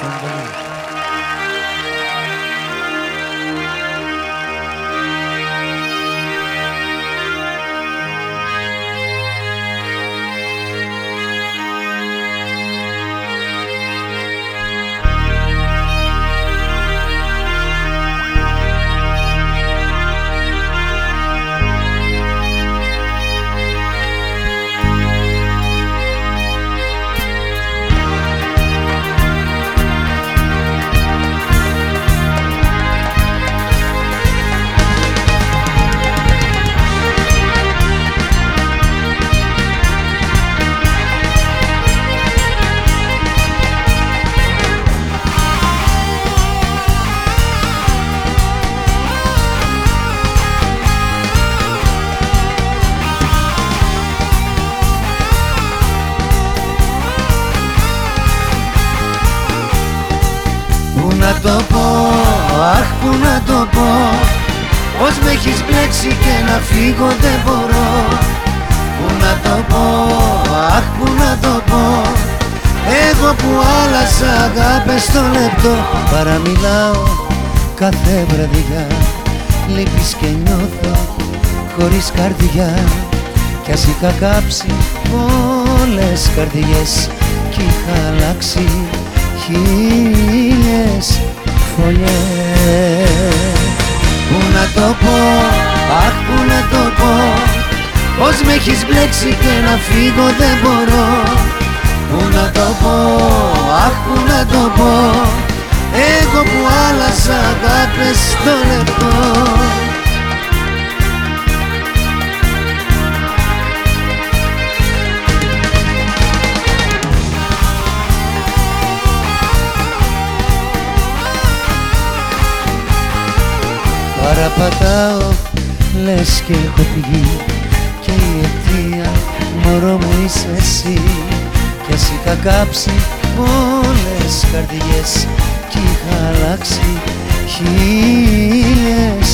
Samba. Το πω, αχ πού να το πω. Πως με έχεις μπλέξει και να φύγω δεν μπορώ. Πού να το πω, αχ πού να το πω. Εγώ που άλλασα αγάπες στο λεπτό Παραμιλάω κάθε βραδιά. Λείπεις και νιώθω χωρίς καρδιά. Κι ας είχα κάψει όλες καρδιές Κι είχα αλλάξει χίλιες αχ πού να το πω Πως με έχεις μπλέξει και να φύγω δεν μπορώ. Πού να το πω, αχ πού να το πω Εγώ που άλλασα αγάπες στο λεπτό Παραπατάω λες και έχω πηγή Και η αιτία μωρό μου είσαι εσύ. Κι ας είχα κάψει όλες καρδιές. Κι είχα αλλάξει χίλιες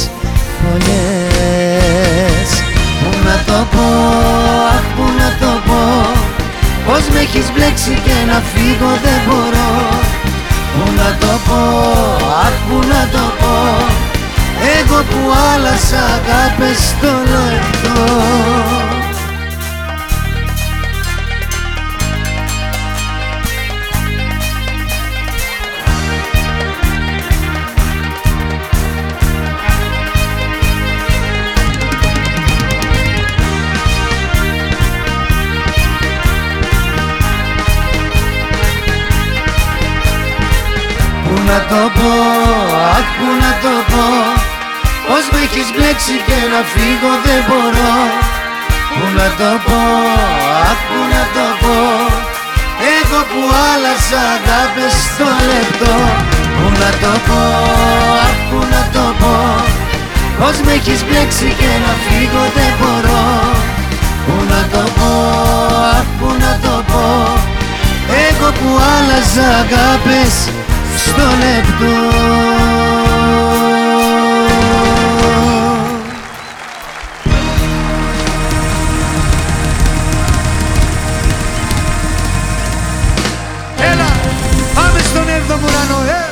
φωλιές Πού να το πω, αχ πού να το πω. Πως με έχεις μπλέξει και να φύγω δεν που άλλασα αγάπες στο λεπτό Πού να το πω, αχ πού να το πω. Πως με έχεις μπλέξει και να φύγω δεν μπορώ. Πού να το πω, αχ πού να το πω. Εγώ που άλλασα αγάπες στο λεπτό. Πού να το πω, αχ πού να το πω. Πως με έχεις μπλέξει και να φύγω δεν μπορώ. Πού να το πω, αχ πού να το πω. Εγώ που άλλαζα αγάπες στο λεπτό